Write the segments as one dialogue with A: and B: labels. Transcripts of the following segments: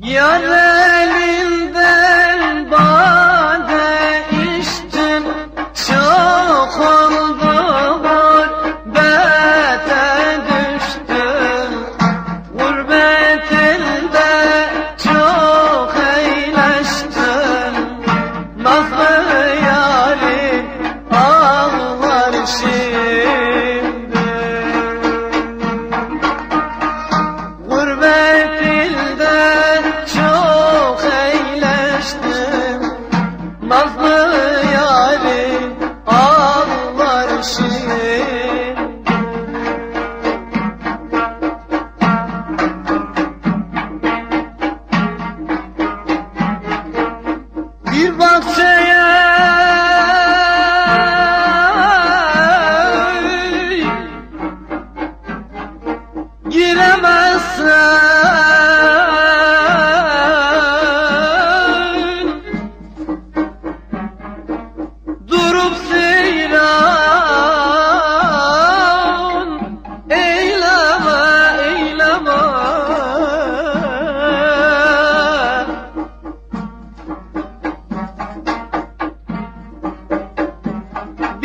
A: 娘子。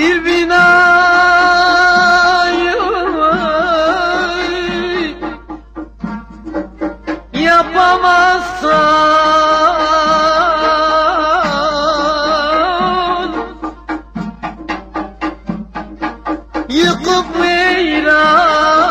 A: Bir binayı yapamazsan Yıkıp veyran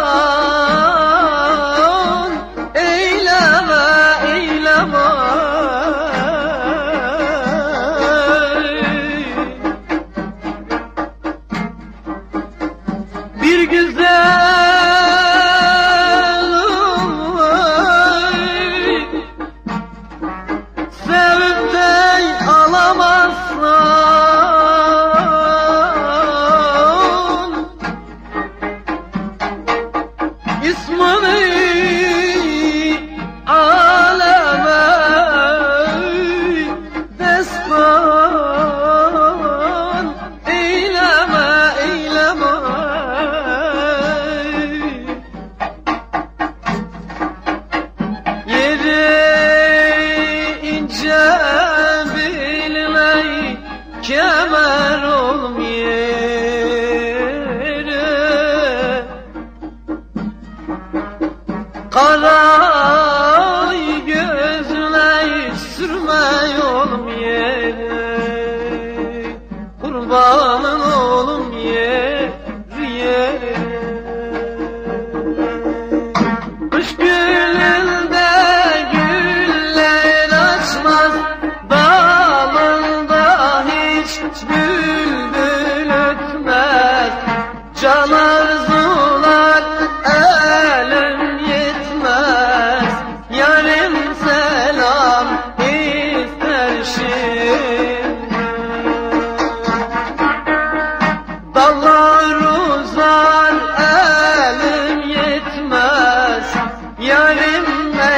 A: Oh.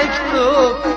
A: Look. Oh,